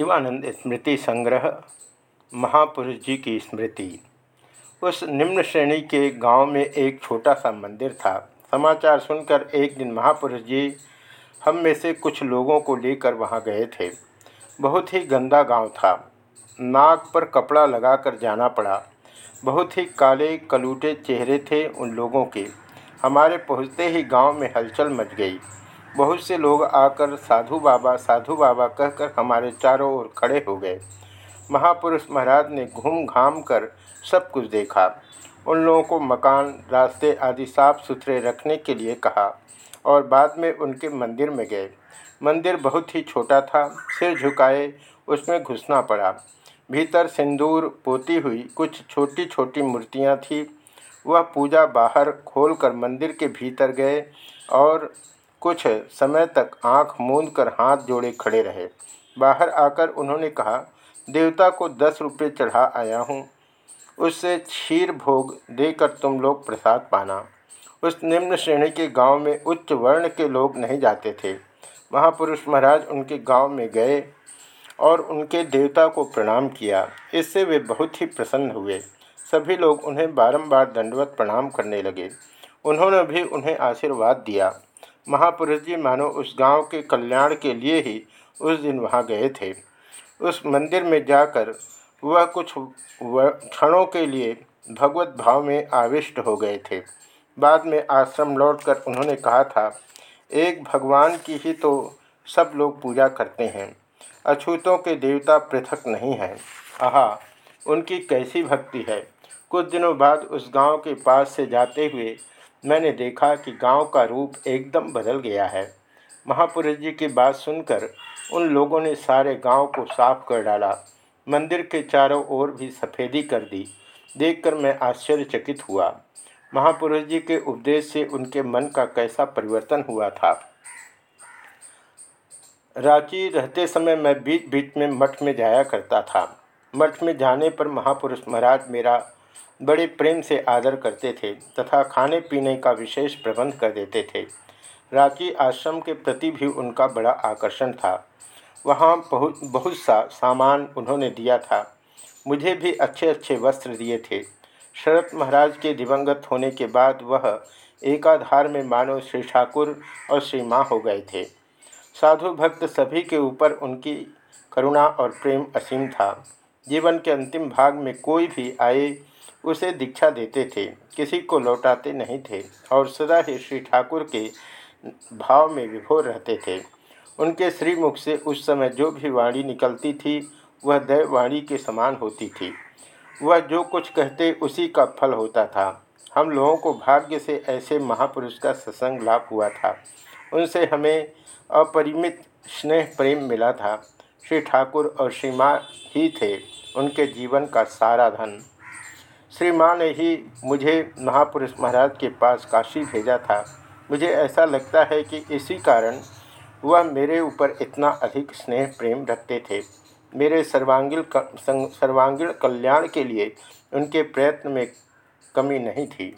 शिवानंद स्मृति संग्रह, महापुरुष जी की स्मृति। उस निम्न श्रेणी के गाँव में एक छोटा सा मंदिर था। समाचार सुनकर एक दिन महापुरुष जी हम में से कुछ लोगों को लेकर वहाँ गए थे। बहुत ही गंदा गाँव था। नाक पर कपड़ा लगाकर जाना पड़ा। बहुत ही काले, कलूटे चेहरे थे उन लोगों के। हमारे पहुँचते ही गाँव में हलचल मच गई। बहुत से लोग आकर साधु बाबा साधु बाबा कहकर हमारे चारों ओर खड़े हो गए। महापुरुष महाराज ने घूम घाम कर सब कुछ देखा। उन लोगों को मकान, रास्ते आदि साफ़ सुथरे रखने के लिए कहा और बाद में उनके मंदिर में गए। मंदिर बहुत ही छोटा था, सिर झुकाए उसमें घुसना पड़ा। भीतर सिंदूर, पोती हुई कुछ छोटी छोटी मूर्तियाँ थी। वह पूजा बाहर खोलकर मंदिर के भीतर गए और कुछ समय तक आँख मूंद कर हाथ जोड़े खड़े रहे। बाहर आकर उन्होंने कहा, देवता को दस रुपये चढ़ा आया हूँ। उससे क्षीर भोग देकर तुम लोग प्रसाद पाना। उस निम्न श्रेणी के गाँव में उच्च वर्ण के लोग नहीं जाते थे। महापुरुष महाराज उनके गाँव में गए और उनके देवता को प्रणाम किया। इससे वे बहुत ही प्रसन्न हुए। सभी लोग उन्हें बारंबार दंडवत प्रणाम करने लगे। उन्होंने भी उन्हें आशीर्वाद दिया। महापुरुष जी मानो उस गाँव के कल्याण के लिए ही उस दिन वहाँ गए थे। उस मंदिर में जाकर वह कुछ क्षणों के लिए भगवत भाव में आविष्ट हो गए थे। बाद में आश्रम लौटकर उन्होंने कहा था, एक भगवान की ही तो सब लोग पूजा करते हैं। अछूतों के देवता पृथक नहीं हैं। आहा, उनकी कैसी भक्ति है। कुछ दिनों बाद उस गाँव के पास से जाते हुए मैंने देखा कि गाँव का रूप एकदम बदल गया है। महापुरुष जी की बात सुनकर उन लोगों ने सारे गाँव को साफ़ कर डाला। मंदिर के चारों ओर भी सफ़ेदी कर दी। देखकर मैं आश्चर्यचकित हुआ। महापुरुष जी के उपदेश से उनके मन का कैसा परिवर्तन हुआ था। रांची रहते समय मैं बीच बीच में मठ में जाया करता था। मठ में जाने पर महापुरुष महाराज मेरा बड़े प्रेम से आदर करते थे तथा खाने पीने का विशेष प्रबंध कर देते थे। रांची आश्रम के प्रति भी उनका बड़ा आकर्षण था। वहाँ बहुत बहुत सा सामान उन्होंने दिया था। मुझे भी अच्छे अच्छे वस्त्र दिए थे। शरत महाराज के दिवंगत होने के बाद वह एकाधार में मानव श्री ठाकुर और श्री माँ हो गए थे। साधु भक्त सभी के ऊपर उनकी करुणा और प्रेम असीम था। जीवन के अंतिम भाग में कोई भी आए उसे दीक्षा देते थे। किसी को लौटाते नहीं थे और सदा ही श्री ठाकुर के भाव में विभोर रहते थे। उनके श्रीमुख से उस समय जो भी वाणी निकलती थी, वह दैववाणी के समान होती थी। वह जो कुछ कहते, उसी का फल होता था। हम लोगों को भाग्य से ऐसे महापुरुष का सत्संग लाभ हुआ था। उनसे हमें अपरिमित स्नेह प्रेम मिला था। श्री ठाकुर और श्री माँ ही थे उनके जीवन का सारा धन श्री माँ ने ही मुझे महापुरुष महाराज के पास काशी भेजा था। मुझे ऐसा लगता है कि इसी कारण वह मेरे ऊपर इतना अधिक स्नेह प्रेम रखते थे। मेरे सर्वांगीण सर्वांगीण कल्याण के लिए उनके प्रयत्न में कमी नहीं थी।